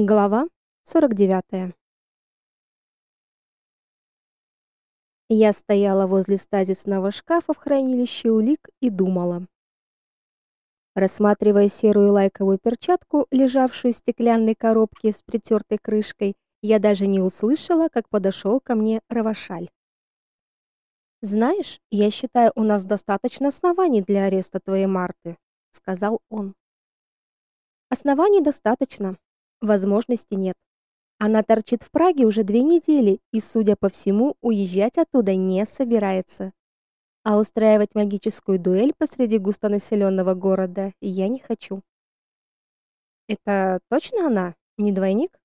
Глава 49. Я стояла возле стазисного шкафа в хранилище улик и думала. Рассматривая серую лайковую перчатку, лежавшую в стеклянной коробке с притертой крышкой, я даже не услышала, как подошел ко мне Равашаль. Знаешь, я считаю, у нас достаточно оснований для ареста твоей Марты, сказал он. Оснований достаточно, возможности нет. Она торчит в Праге уже две недели и, судя по всему, уезжать оттуда не собирается. А устраивать магическую дуэль посреди густонаселенного города я не хочу. Это точно она, не двойник?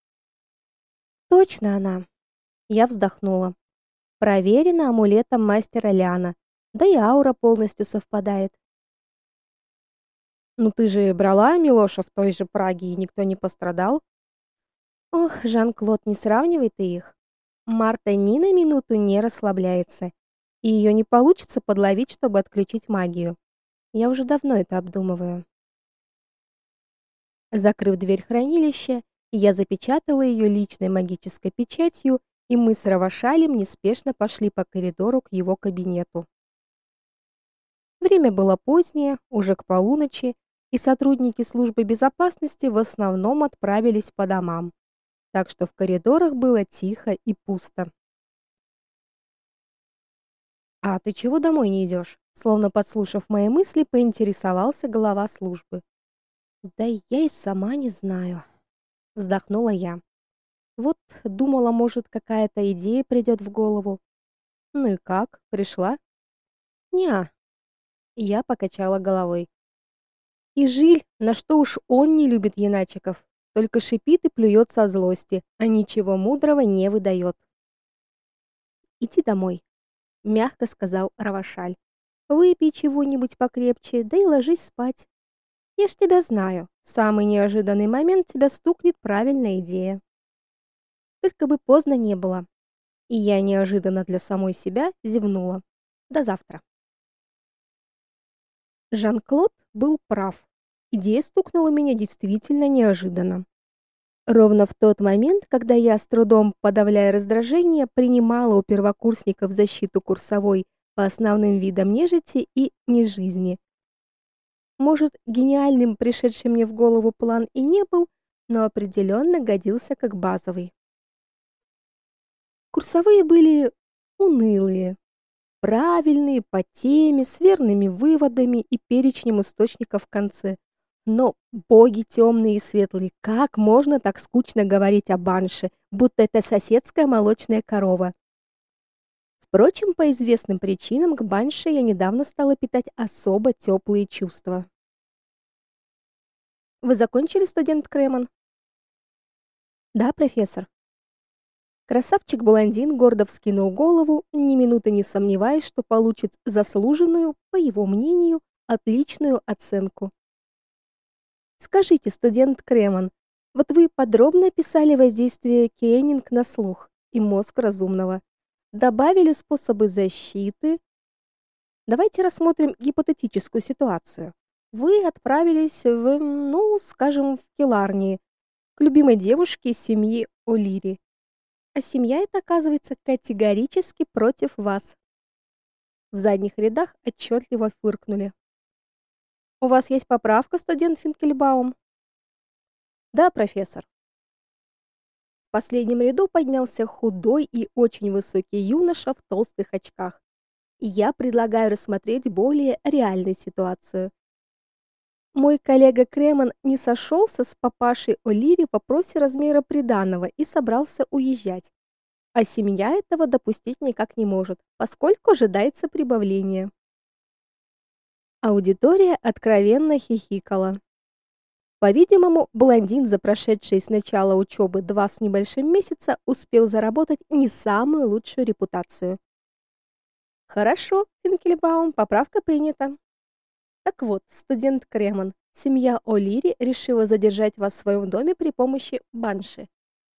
Точно она. Я вздохнула. Проверено амулетом мастера Ляна. Да и аура полностью совпадает. Ну ты же брала Милоша в той же Праге, и никто не пострадал? Ох, Жан-Клод, не сравнивай ты их. Марта ни на минуту не расслабляется, и ее не получится подловить, чтобы отключить магию. Я уже давно это обдумываю. Закрыв дверь хранилища, я запечатала ее личной магической печатью, и мы с Равашалем неспешно пошли по коридору к его кабинету. Время было позднее, уже к полуночи, и сотрудники службы безопасности в основном отправились по домам. Так что в коридорах было тихо и пусто. А ты чего домой не идешь? Словно подслушав мои мысли, поинтересовался глава службы. Да я и сама не знаю, вздохнула я. Вот думала, может, какая-то идея придет в голову. Ну и как? Пришла? Неа. Я покачала головой. И Жиль, на что уж он не любит еначиков, только шипит и плюет со злости, а ничего мудрого не выдает. Иди домой, мягко сказал Равашаль. Выпей чего-нибудь покрепче, да и ложись спать. Я ж тебя знаю. В самый неожиданный момент тебя стукнет правильная идея. Только бы поздно не было. И я неожиданно для самой себя зевнула. До завтра. Жан-Клод был прав. Идея стукнула меня действительно неожиданно. Ровно в тот момент, когда я с трудом, подавляя раздражение, принимала у первокурсников защиту курсовой по основным видам нежити и нежизни. Может, гениальным пришедший мне в голову план и не был, но определенно годился как базовый. Курсовые были унылые, правильные по теме, с верными выводами и перечнем источников в конце. Но боги темные и светлые, как можно так скучно говорить о банше, будто это соседская молочная корова? Впрочем, по известным причинам к банше я недавно стала питать особо теплые чувства. Вы закончили, студент Кремон? Да, профессор. Красавчик-блондин гордо вскинул голову, ни минуты не сомневаясь, что получит заслуженную, по его мнению, отличную оценку. Скажите, студент Кремон, вот вы подробно описали воздействие Кеннинг на слух и мозг разумного. Добавили способы защиты. Давайте рассмотрим гипотетическую ситуацию. Вы отправились в, ну, скажем, в Келарнии, к любимой девушке семьи Олири а семья эта оказывается категорически против вас. В задних рядах отчетливо фыркнули. У вас есть поправка, студент Финкельбаум? Да, профессор. В последнем ряду поднялся худой и очень высокий юноша в толстых очках. Я предлагаю рассмотреть более реальную ситуацию. Мой коллега Кремон не сошелся с папашей О'Лири в вопросе размера приданого и собрался уезжать. А семья этого допустить никак не может, поскольку ожидается прибавление. Аудитория откровенно хихикала. По-видимому, блондин, за прошедшие с начала учебы два с небольшим месяца, успел заработать не самую лучшую репутацию. Хорошо, Финкельбаум, поправка принята. Так вот, студент Кремон, семья О'Лири решила задержать вас в своем доме при помощи банши.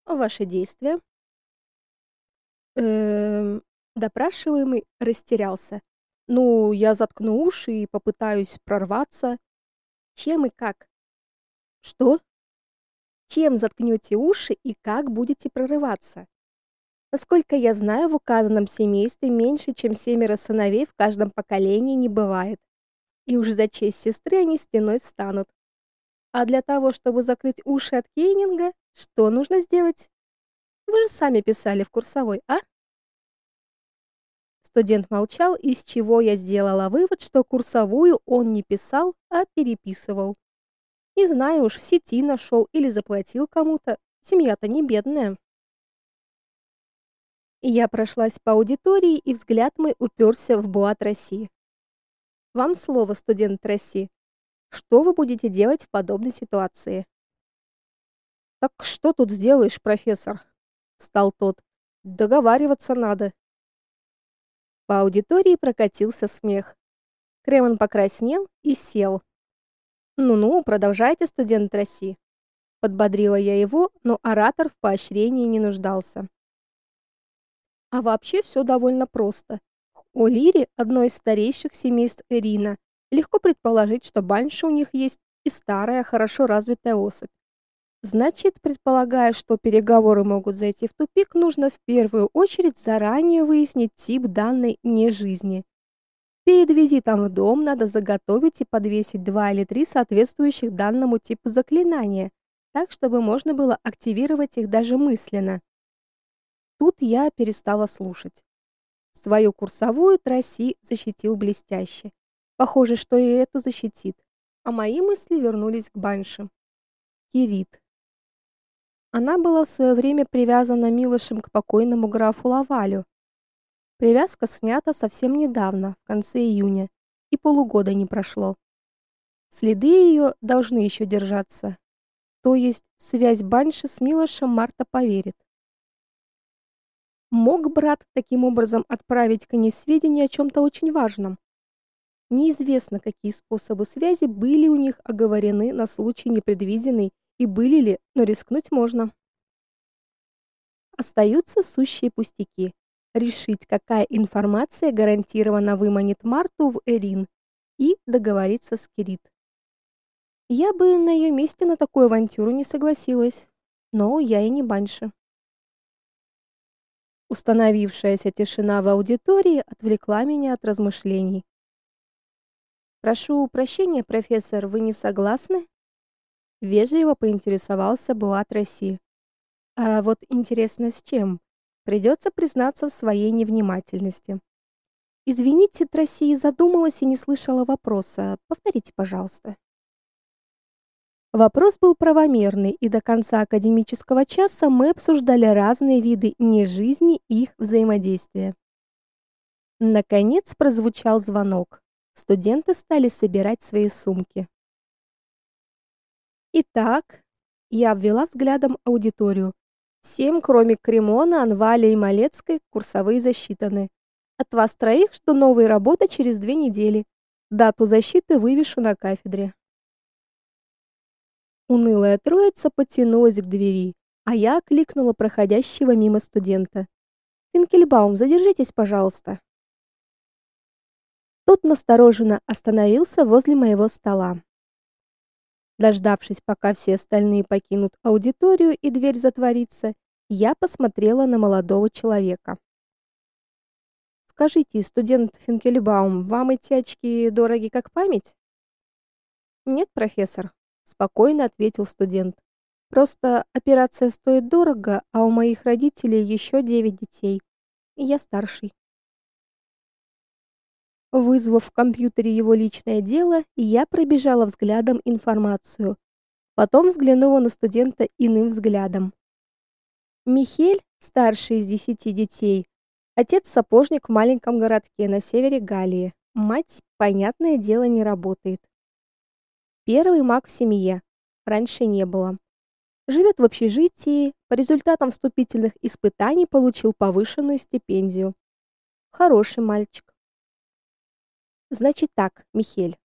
Ваши действия? Эм, допрашиваемый растерялся. Ну, я заткну уши и попытаюсь прорваться. Чем и как? Что? чем заткнете уши и как будете прорываться. Насколько я знаю, в указанном семействе меньше, чем семеро сыновей в каждом поколении не бывает. И уж за честь сестры они стеной встанут. А для того, чтобы закрыть уши от Кейнинга, что нужно сделать? Вы же сами писали в курсовой, а? Студент молчал, из чего я сделала вывод, что курсовую он не писал, а переписывал. Не знаю уж, в сети нашел или заплатил кому-то. Семья-то не бедная. Я прошлась по аудитории, и взгляд мой уперся в Буат России. Вам слово, студент России. Что вы будете делать в подобной ситуации? Так что тут сделаешь, профессор? встал тот. Договариваться надо. По аудитории прокатился смех. Кремон покраснел и сел. Ну-ну, продолжайте, студент России. Подбодрила я его, но оратор в поощрении не нуждался. А вообще все довольно просто. У Лири, одной из старейших семейств Эрина, легко предположить, что банши у них есть и старая, хорошо развитая особь. Значит, предполагая, что переговоры могут зайти в тупик, нужно в первую очередь заранее выяснить тип данной нежизни. Перед визитом в дом надо заготовить и подвесить два или три соответствующих данному типу заклинания, так чтобы можно было активировать их даже мысленно. Тут я перестала слушать. Свою курсовую Траси защитил блестяще. Похоже, что и эту защитит. А мои мысли вернулись к Банши. Кирит. Она была в свое время привязана милышем к покойному графу Лавалю. Привязка снята совсем недавно, в конце июня, и полугода не прошло. Следы ее должны еще держаться. То есть связь Банши с Милошем Марта поверит. Мог брат таким образом отправить к ней сведения о чем то очень важном. Неизвестно, какие способы связи были у них оговорены на случай непредвиденный и были ли, но рискнуть можно. Остаются сущие пустяки. Решить, какая информация гарантированно выманит Марту в Эрин и договориться с Кирит. Я бы на ее месте на такую авантюру не согласилась, но я и не баньше. Установившаяся тишина в аудитории отвлекла меня от размышлений. Прошу прощения, профессор, вы не согласны? Вежливо поинтересовался Буат Росси. А вот интересно с чем? Придется признаться в своей невнимательности. Извините, России задумалась и не слышала вопроса. Повторите, пожалуйста. Вопрос был правомерный, и до конца академического часа мы обсуждали разные виды нежизни и их взаимодействия. Наконец прозвучал звонок. Студенты стали собирать свои сумки. Итак, я обвела взглядом аудиторию. Всем, кроме Кремона, Анвали и Малецкой, курсовые засчитаны. От вас троих что новые работы через две недели. Дату защиты вывешу на кафедре. Унылая троица потянулась к двери, а я окликнула проходящего мимо студента. Финкельбаум, задержитесь, пожалуйста. Тот настороженно остановился возле моего стола. Дождавшись, пока все остальные покинут аудиторию и дверь затворится, я посмотрела на молодого человека. Скажите, студент Финкельбаум, вам эти очки дороги как память? Нет, профессор, спокойно ответил студент. Просто операция стоит дорого, а у моих родителей еще девять детей. И я старший. Вызвав в компьютере его личное дело, я пробежала взглядом информацию. Потом взглянула на студента иным взглядом. Михель, старший из десяти детей, отец сапожник в маленьком городке на севере Галлии. Мать, понятное дело, не работает. Первый маг в семье. Раньше не было. Живет в общежитии, по результатам вступительных испытаний получил повышенную стипендию. Хороший мальчик. Значит так, Михель,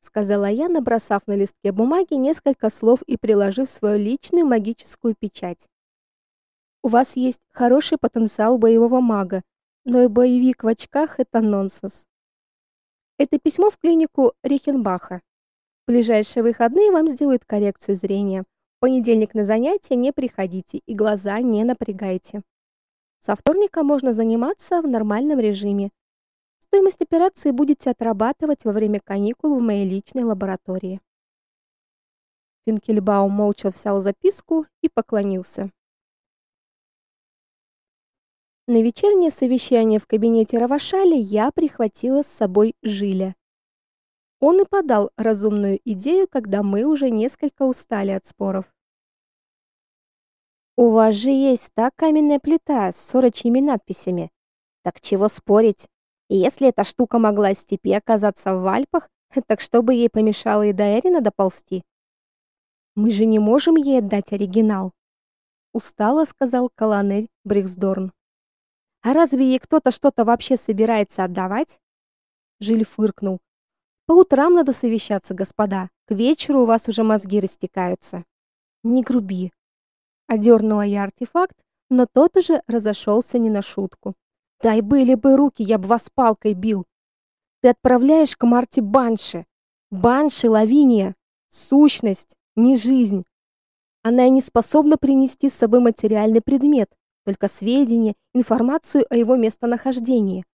сказала я, набросав на листке бумаги несколько слов и приложив свою личную магическую печать. У вас есть хороший потенциал боевого мага, но и боевик в очках это нонсенс. Это письмо в клинику Рихенбаха. В ближайшие выходные вам сделают коррекцию зрения. В понедельник на занятия не приходите и глаза не напрягайте. Со вторника можно заниматься в нормальном режиме. Стоимость операции будете отрабатывать во время каникул в моей личной лаборатории. Финкельбаум молча взял записку и поклонился. На вечернее совещание в кабинете Равашали я прихватила с собой Жиля. Он и подал разумную идею, когда мы уже несколько устали от споров. У вас же есть та каменная плита с сорочьими надписями. Так чего спорить? И если эта штука могла из степи оказаться в Альпах, так что бы ей помешало и до Эрина доползти? Мы же не можем ей отдать оригинал, устало сказал колонель Бриксдорн. А разве ей кто-то что-то вообще собирается отдавать? Жиль фыркнул. По утрам надо совещаться, господа. К вечеру у вас уже мозги растекаются. Не груби. Одернула я артефакт, но тот уже разошелся не на шутку. Дай были бы руки, я бы вас палкой бил. Ты отправляешь к Марте Банши. Банши Лавиния. Сущность, не жизнь. Она и не способна принести с собой материальный предмет, только сведения, информацию о его местонахождении.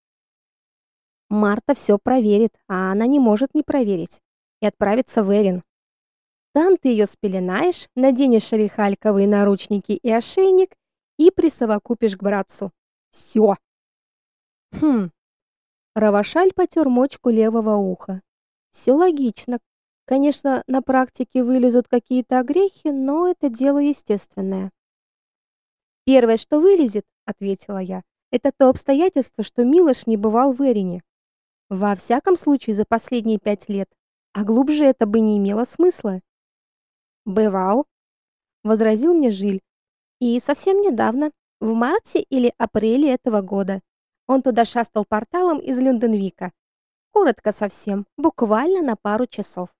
Марта все проверит, а она не может не проверить. И отправится в Эрин. Там ты ее спеленаешь, наденешь шарихальковые наручники и ошейник и присовокупишь к братцу. Все. Хм. Равашаль потер мочку левого уха. Все логично. Конечно, на практике вылезут какие-то огрехи, но это дело естественное. Первое, что вылезет, ответила я. Это то обстоятельство, что Милош не бывал в Эрине. Во всяком случае, за последние пять лет. А глубже это бы не имело смысла. Бывал, возразил мне Жиль. И совсем недавно, в марте или апреле этого года. Он туда шастал порталом из Люнденвика. Коротко совсем, буквально на пару часов.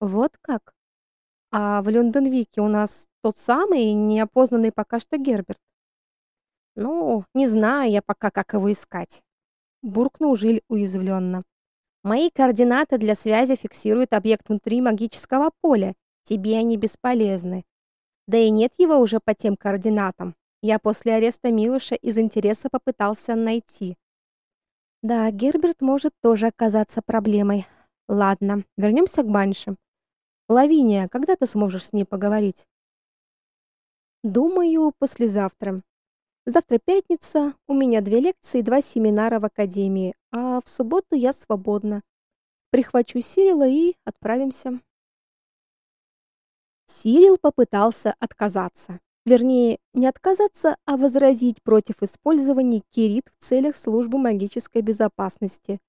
Вот как? А в Люнденвике у нас тот самый неопознанный пока что Герберт. Ну, не знаю я пока, как его искать, буркнул Жиль уязвленно. Мои координаты для связи фиксируют объект внутри магического поля. Тебе они бесполезны. Да и нет его уже по тем координатам. Я после ареста Милуша из интереса попытался найти. Да, Герберт может тоже оказаться проблемой. Ладно, вернемся к Банше. Лавиния, когда ты сможешь с ней поговорить? Думаю, послезавтра. Завтра пятница, у меня две лекции и два семинара в академии, а в субботу я свободна. Прихвачу Сирила и отправимся. Сирил попытался отказаться. Вернее, не отказаться, а возразить против использования кирит в целях службы магической безопасности.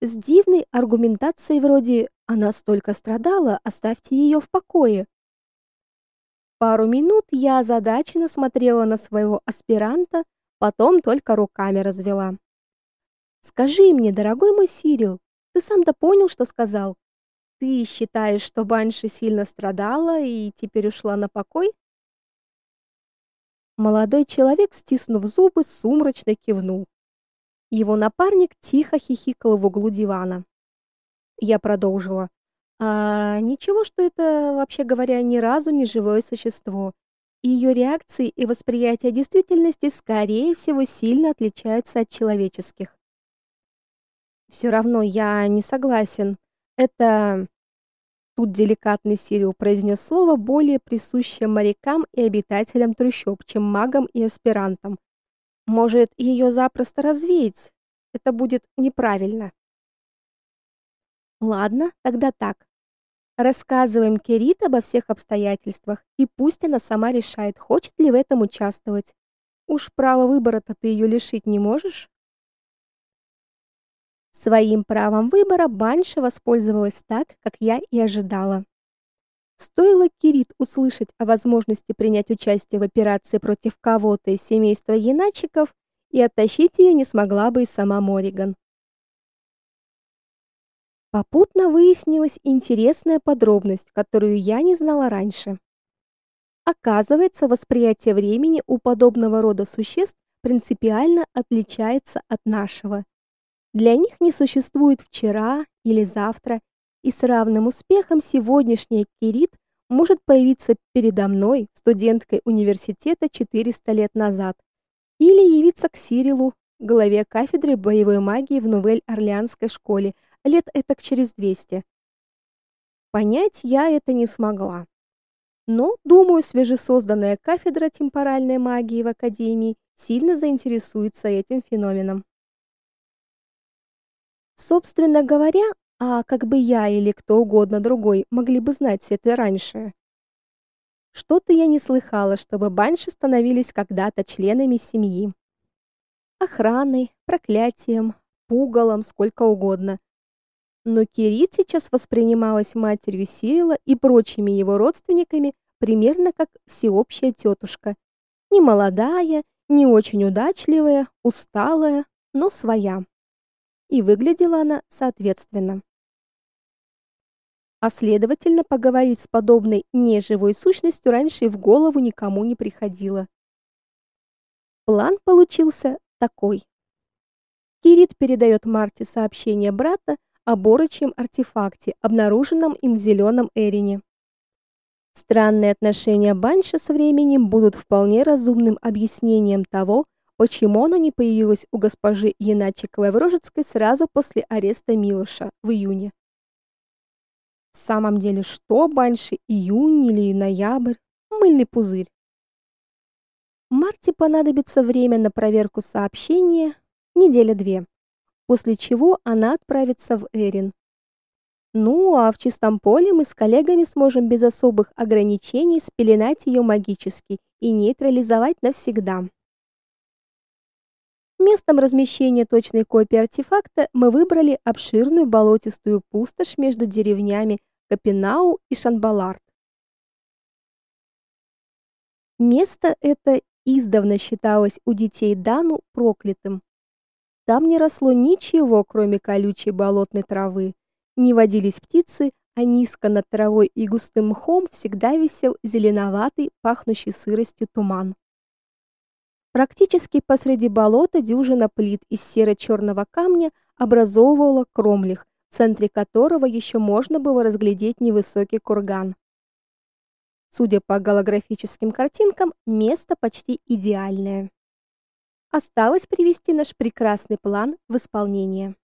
С дивной аргументацией вроде она столько страдала, оставьте ее в покое. Пару минут я озадаченно смотрела на своего аспиранта, потом только руками развела. Скажи мне, дорогой мой Сирил, ты сам-то понял, что сказал? Ты считаешь, что Банши сильно страдала и теперь ушла на покой? Молодой человек, стиснув зубы, сумрачно кивнул. Его напарник тихо хихикал в углу дивана. Я продолжила. А ничего, что это, вообще говоря, ни разу не живое существо. Ее реакции и восприятие действительности, скорее всего, сильно отличаются от человеческих. Все равно я не согласен. Это Тут деликатный Сирил произнес слово более присущее морякам и обитателям трущоб, чем магам и аспирантам. Может, ее запросто развеять? Это будет неправильно. Ладно, тогда так. Рассказываем Керит обо всех обстоятельствах, и пусть она сама решает, хочет ли в этом участвовать. Уж права выбора-то ты ее лишить не можешь. Своим правом выбора Банша воспользовалась так, как я и ожидала. Стоило Кирит услышать о возможности принять участие в операции против кого-то из семейства Яначиков, и оттащить ее не смогла бы и сама Мориган. Попутно выяснилась интересная подробность, которую я не знала раньше. Оказывается, восприятие времени у подобного рода существ принципиально отличается от нашего. Для них не существует вчера или завтра, и с равным успехом сегодняшняя Кирит может появиться передо мной, студенткой университета 400 лет назад, или явиться к Сирилу, главе кафедры боевой магии в Нувель-Орлеанской школе, лет этак через 200. Понять я это не смогла. Но, думаю, свежесозданная кафедра темпоральной магии в академии сильно заинтересуется этим феноменом. Собственно говоря, а как бы я или кто угодно другой могли бы знать это раньше? Что-то я не слыхала, чтобы банши становились когда-то членами семьи. Охраной, проклятием, пугалом, сколько угодно. Но Кирит сейчас воспринималась матерью Сирила и прочими его родственниками примерно как всеобщая тетушка. Не молодая, не очень удачливая, усталая, но своя. И выглядела она соответственно. А следовательно, поговорить с подобной неживой сущностью раньше и в голову никому не приходило. План получился такой. Кирит передает Марте сообщение брата о борочьем артефакте, обнаруженном им в зеленом Эрине. Странные отношения Банши со временем будут вполне разумным объяснением того, почему она не появилась у госпожи Яначиковой в Рожецкой сразу после ареста Милоша в июне. В самом деле, что Банши, июнь или ноябрь? Мыльный пузырь. Марте понадобится время на проверку сообщения, неделя две после чего она отправится в Эрин. Ну, а в чистом поле мы с коллегами сможем без особых ограничений спеленать ее магически и нейтрализовать навсегда. Местом размещения точной копии артефакта мы выбрали обширную болотистую пустошь между деревнями Капинау и Шанбалард. Место это издавна считалось у детей Дану проклятым. Там не росло ничего, кроме колючей болотной травы. Не водились птицы, а низко над травой и густым мхом всегда висел зеленоватый, пахнущий сыростью туман. Практически посреди болота дюжина плит из серо черного камня образовывала кромлих, в центре которого еще можно было разглядеть невысокий курган. Судя по голографическим картинкам, место почти идеальное. Осталось привести наш прекрасный план в исполнение.